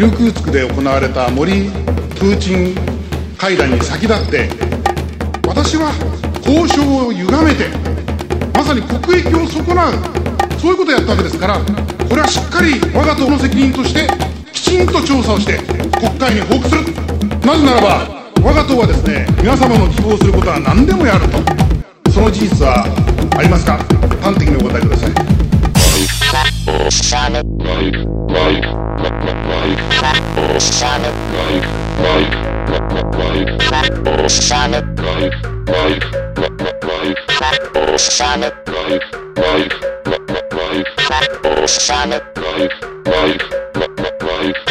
イルクーツクで行われた森プーチン会談に先立って私は交渉を歪めてまさに国益を損なうそういうことをやったわけですからこれはしっかり我が党の責任としてきちんと調査をして国会に報告する。なぜならば我が党はですね皆様の希望することは何でもやると。その事実はありますか？Osana like like like Osana like like like Osana like like like Osana like like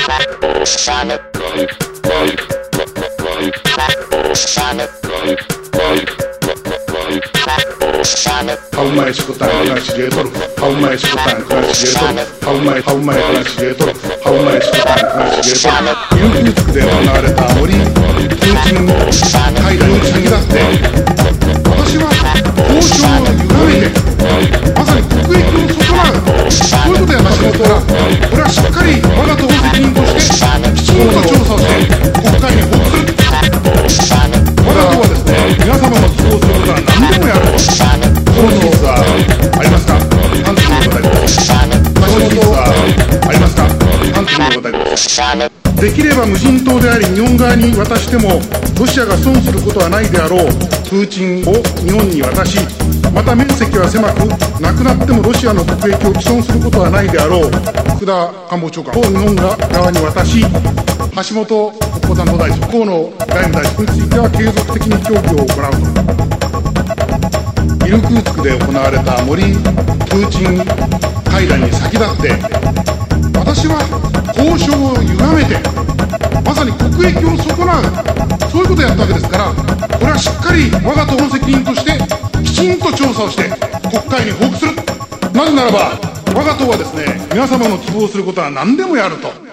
like Osana like like like Osana like like like Osana ハウマイシコタンクラシゲートルハウマイシコタンクラシゲートルハウできれば無人島であり日本側に渡してもロシアが損することはないであろう。プーチンを日本に渡しまた面積は狭くなくなってもロシアの国益を毀損することはないであろう。福田官房長官を日本側に渡し橋本国交担当大臣河野外務大臣については継続的に協議を行うと。イルクーツクで行われた森プーチン会談に先立って私はてまさに国益を損なうそういうことをやったわけですからこれはしっかり我が党の責任としてきちんと調査をして国会に報告する。なぜならば我が党はですね皆様の希望することは何でもやると。